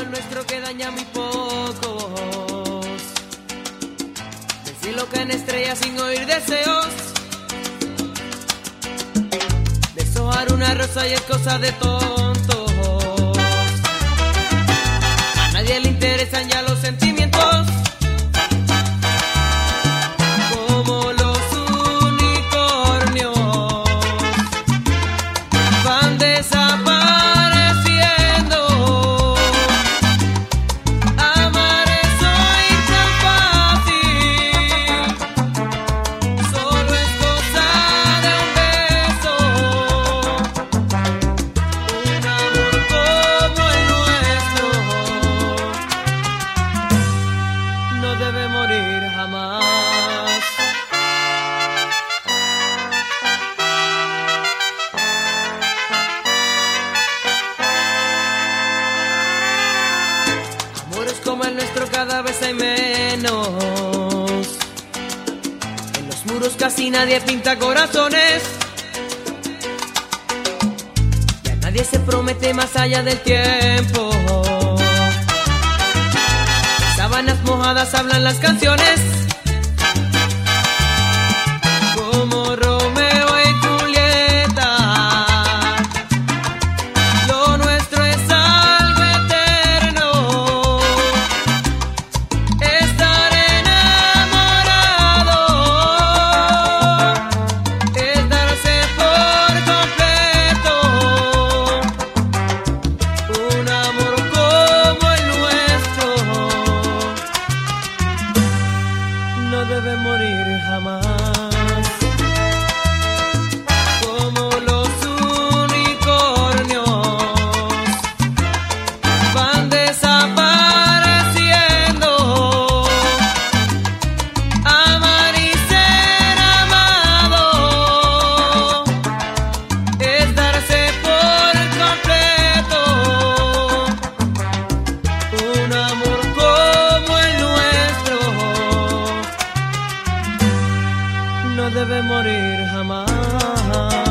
el nuestro que daña muy pocos. Del cielo caen estrellas sin oír deseos. Deshojar una rosa y es cosa de tontos. A nadie le interesan ya los cada vez hay menos. En los muros casi nadie pinta corazones. Ya nadie se promete más allá del tiempo. De sábanas mojadas hablan las canciones. no debe morir jamás.